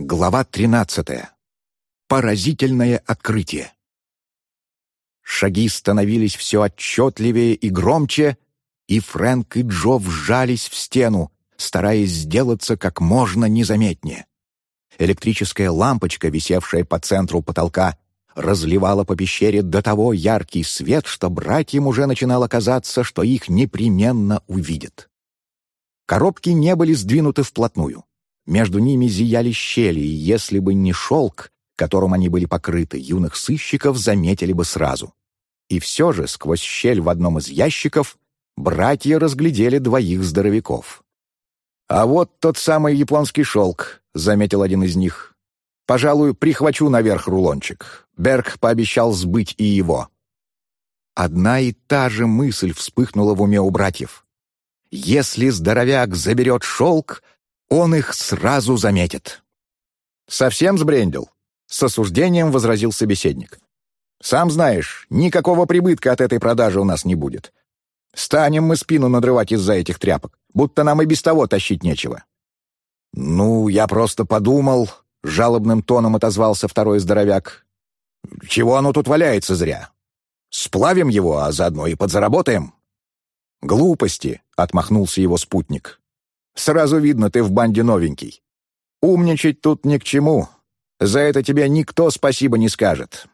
Глава 13. Поразительное открытие. Шаги становились все отчетливее и громче, и Фрэнк и Джо вжались в стену, стараясь сделаться как можно незаметнее. Электрическая лампочка, висевшая по центру потолка, разливала по пещере до того яркий свет, что братьям уже начинало казаться, что их непременно увидят. Коробки не были сдвинуты вплотную. Между ними зияли щели, и если бы не шелк, которым они были покрыты, юных сыщиков заметили бы сразу. И все же сквозь щель в одном из ящиков братья разглядели двоих здоровяков. «А вот тот самый японский шелк», — заметил один из них. «Пожалуй, прихвачу наверх рулончик. Берг пообещал сбыть и его». Одна и та же мысль вспыхнула в уме у братьев. Если здоровяк заберет шелк, он их сразу заметит. «Совсем сбрендил?» — с осуждением возразил собеседник. «Сам знаешь, никакого прибытка от этой продажи у нас не будет. Станем мы спину надрывать из-за этих тряпок, будто нам и без того тащить нечего». «Ну, я просто подумал», — жалобным тоном отозвался второй здоровяк. «Чего оно тут валяется зря? Сплавим его, а заодно и подзаработаем». «Глупости», — отмахнулся его спутник. Сразу видно, ты в банде новенький. Умничать тут ни к чему. За это тебе никто спасибо не скажет.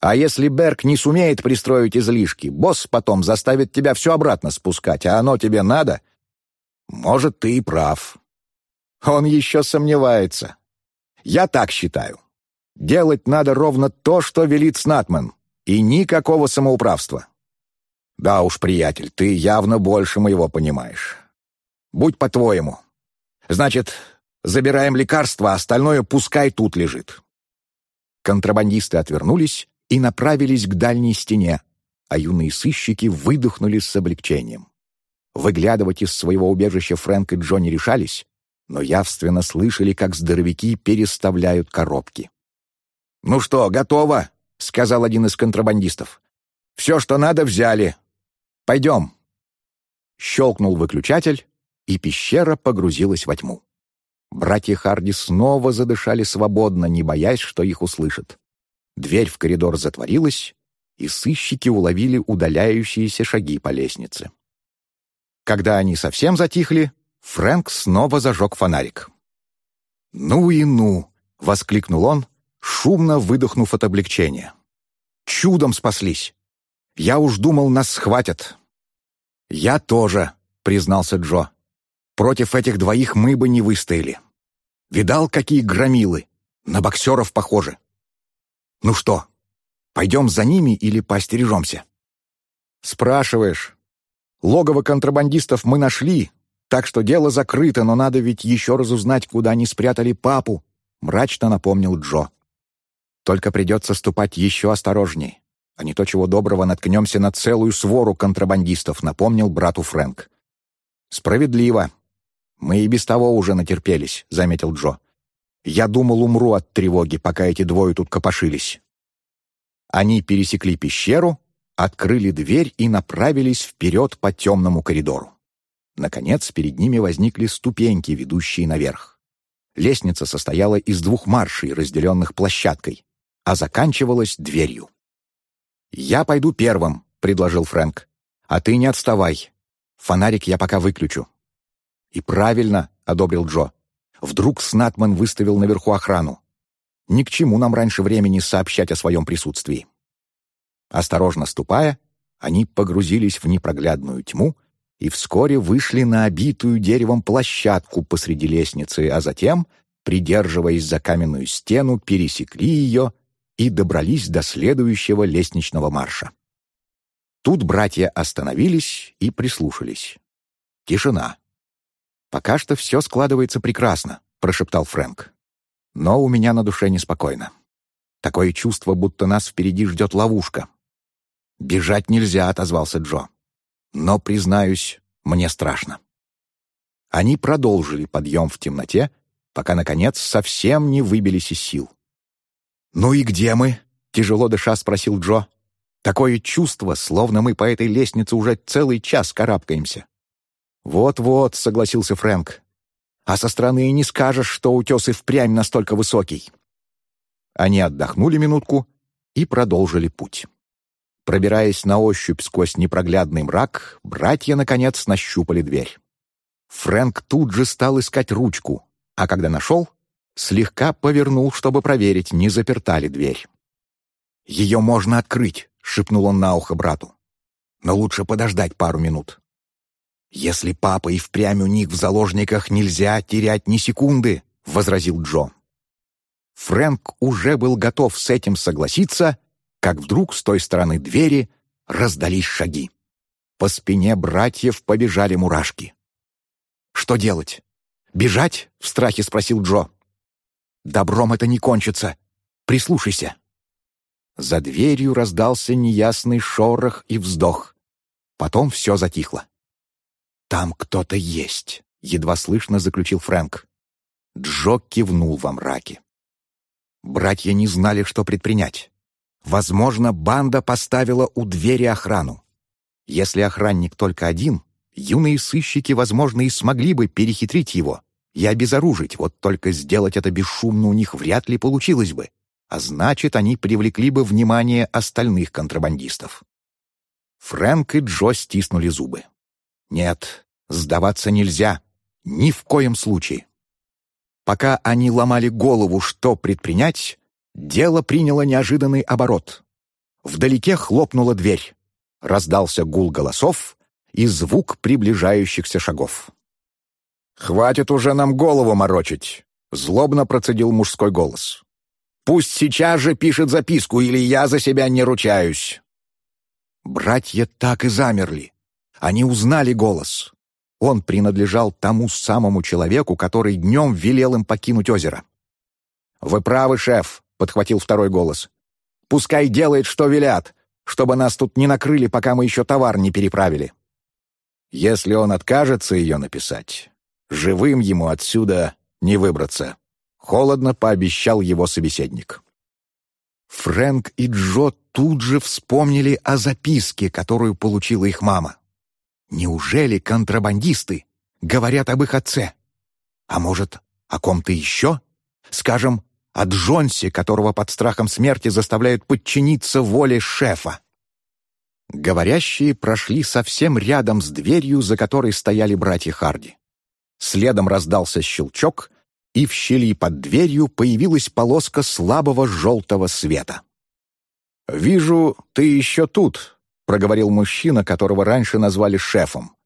А если Берг не сумеет пристроить излишки, босс потом заставит тебя все обратно спускать, а оно тебе надо? Может, ты и прав. Он еще сомневается. Я так считаю. Делать надо ровно то, что велит Снатман, и никакого самоуправства. Да уж, приятель, ты явно больше моего понимаешь. Будь по-твоему. Значит, забираем лекарства, а остальное пускай тут лежит». Контрабандисты отвернулись и направились к дальней стене, а юные сыщики выдохнули с облегчением. Выглядывать из своего убежища Фрэнк и Джо не решались, но явственно слышали, как здоровяки переставляют коробки. «Ну что, готово?» — сказал один из контрабандистов. «Все, что надо, взяли. Пойдем». Щелкнул выключатель, и пещера погрузилась во тьму. Братья Харди снова задышали свободно, не боясь, что их услышат. Дверь в коридор затворилась, и сыщики уловили удаляющиеся шаги по лестнице. Когда они совсем затихли, Фрэнк снова зажег фонарик. «Ну и ну!» — воскликнул он, шумно выдохнув от облегчения. «Чудом спаслись! Я уж думал, нас схватят!» «Я тоже», — признался Джо. Против этих двоих мы бы не выстояли. Видал, какие громилы? На боксеров похожи. Ну что, пойдем за ними или поостережемся? Спрашиваешь. Логово контрабандистов мы нашли, так что дело закрыто, но надо ведь еще разузнать, куда они спрятали папу, мрачно напомнил Джо. Только придется ступать еще осторожней, а не то чего доброго наткнемся на целую свору контрабандистов, напомнил брату Фрэнк. Справедливо, «Мы и без того уже натерпелись», — заметил Джо. «Я думал, умру от тревоги, пока эти двое тут копошились». Они пересекли пещеру, открыли дверь и направились вперед по темному коридору. Наконец, перед ними возникли ступеньки, ведущие наверх. Лестница состояла из двух маршей, разделенных площадкой, а заканчивалась дверью. «Я пойду первым», — предложил Фрэнк. «А ты не отставай. Фонарик я пока выключу». «И правильно», — одобрил Джо. «Вдруг Снатман выставил наверху охрану. Ни к чему нам раньше времени сообщать о своем присутствии». Осторожно ступая, они погрузились в непроглядную тьму и вскоре вышли на обитую деревом площадку посреди лестницы, а затем, придерживаясь за каменную стену, пересекли ее и добрались до следующего лестничного марша. Тут братья остановились и прислушались. Тишина. «Пока что все складывается прекрасно», — прошептал Фрэнк. «Но у меня на душе неспокойно. Такое чувство, будто нас впереди ждет ловушка». «Бежать нельзя», — отозвался Джо. «Но, признаюсь, мне страшно». Они продолжили подъем в темноте, пока, наконец, совсем не выбились из сил. «Ну и где мы?» — тяжело дыша спросил Джо. «Такое чувство, словно мы по этой лестнице уже целый час карабкаемся». «Вот-вот», — согласился Фрэнк. а со стороны и не скажешь, что утес и впрямь настолько высокий». Они отдохнули минутку и продолжили путь. Пробираясь на ощупь сквозь непроглядный мрак, братья, наконец, нащупали дверь. Фрэнк тут же стал искать ручку, а когда нашел, слегка повернул, чтобы проверить, не заперта ли дверь. «Ее можно открыть», — шепнул он на ухо брату. «Но лучше подождать пару минут. Если папа и впрямь у них в заложниках нельзя терять ни секунды», — возразил Джо. Фрэнк уже был готов с этим согласиться, как вдруг с той стороны двери раздались шаги. По спине братьев побежали мурашки. «Что делать? Бежать?» — в страхе спросил Джо. «Добром это не кончится. Прислушайся». За дверью раздался неясный шорох и вздох. Потом все затихло. «Там кто-то есть», — едва слышно заключил Фрэнк. Джо кивнул во мраке. Братья не знали, что предпринять. Возможно, банда поставила у двери охрану. Если охранник только один, юные сыщики, возможно, и смогли бы перехитрить его и обезоружить, вот только сделать это бесшумно у них вряд ли получилось бы, а значит, они привлекли бы внимание остальных контрабандистов. Фрэнк и Джо стиснули зубы. Нет, сдаваться нельзя. Ни в коем случае. Пока они ломали голову, что предпринять, дело приняло неожиданный оборот. Вдалеке хлопнула дверь. Раздался гул голосов и звук приближающихся шагов. «Хватит уже нам голову морочить!» — злобно процедил мужской голос. «Пусть сейчас же пишет записку, или я за себя не ручаюсь!» Братья так и замерли. Они узнали голос. Он принадлежал тому самому человеку, который днем велел им покинуть озеро. «Вы правы, шеф», — подхватил второй голос. «Пускай делает, что велят, чтобы нас тут не накрыли, пока мы еще товар не переправили». Если он откажется ее написать, живым ему отсюда не выбраться. Холодно пообещал его собеседник. Фрэнк и Джо тут же вспомнили о записке, которую получила их мама. Неужели контрабандисты говорят об их отце? А может, о ком-то еще? Скажем, о Джонсе, которого под страхом смерти заставляют подчиниться воле шефа. Говорящие прошли совсем рядом с дверью, за которой стояли братья Харди. Следом раздался щелчок, и в щели под дверью появилась полоска слабого желтого света. «Вижу, ты еще тут», — проговорил мужчина, которого раньше назвали шефом.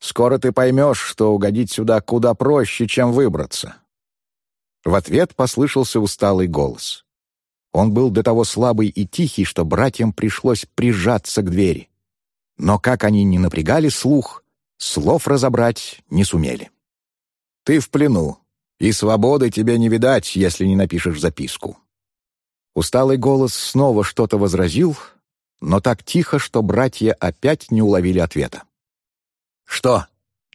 «Скоро ты поймешь, что угодить сюда куда проще, чем выбраться». В ответ послышался усталый голос. Он был до того слабый и тихий, что братьям пришлось прижаться к двери. Но как они не напрягали слух, слов разобрать не сумели. «Ты в плену, и свободы тебе не видать, если не напишешь записку». Усталый голос снова что-то возразил, но так тихо, что братья опять не уловили ответа. «Что,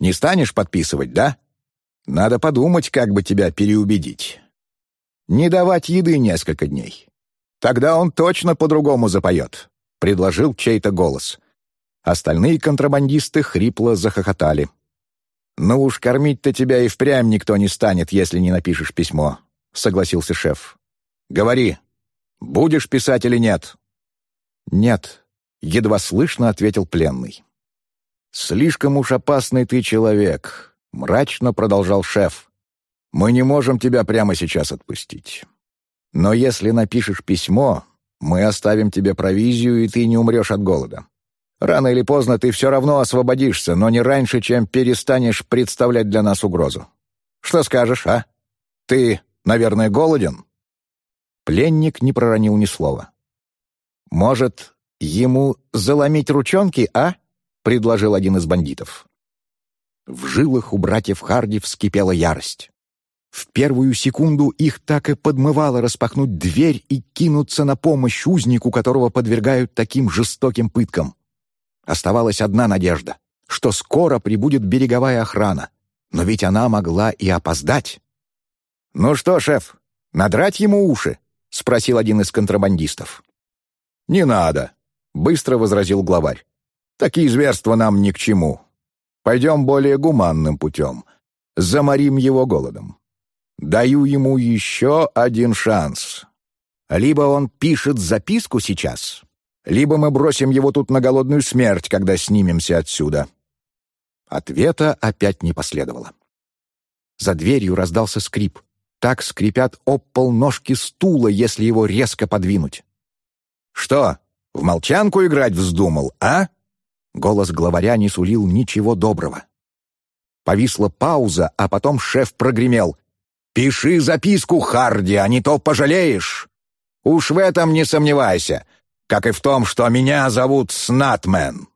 не станешь подписывать, да? Надо подумать, как бы тебя переубедить. Не давать еды несколько дней. Тогда он точно по-другому запоет», — предложил чей-то голос. Остальные контрабандисты хрипло захохотали. «Ну уж кормить-то тебя и впрямь никто не станет, если не напишешь письмо», — согласился шеф. «Говори, будешь писать или нет?» «Нет», — едва слышно ответил пленный. «Слишком уж опасный ты человек», — мрачно продолжал шеф. «Мы не можем тебя прямо сейчас отпустить. Но если напишешь письмо, мы оставим тебе провизию, и ты не умрешь от голода. Рано или поздно ты все равно освободишься, но не раньше, чем перестанешь представлять для нас угрозу. Что скажешь, а? Ты, наверное, голоден?» Пленник не проронил ни слова. «Может, ему заломить ручонки, а?» — предложил один из бандитов. В жилах у братьев Харди вскипела ярость. В первую секунду их так и подмывало распахнуть дверь и кинуться на помощь узнику, которого подвергают таким жестоким пыткам. Оставалась одна надежда, что скоро прибудет береговая охрана, но ведь она могла и опоздать. «Ну что, шеф, надрать ему уши?» — спросил один из контрабандистов. «Не надо», — быстро возразил главарь. «Такие зверства нам ни к чему. Пойдем более гуманным путем. заморим его голодом. Даю ему еще один шанс. Либо он пишет записку сейчас, либо мы бросим его тут на голодную смерть, когда снимемся отсюда». Ответа опять не последовало. За дверью раздался скрип. Так скрипят об пол ножки стула, если его резко подвинуть. «Что, в молчанку играть вздумал, а?» Голос главаря не сулил ничего доброго. Повисла пауза, а потом шеф прогремел. «Пиши записку, Харди, а не то пожалеешь! Уж в этом не сомневайся, как и в том, что меня зовут Снатмен!»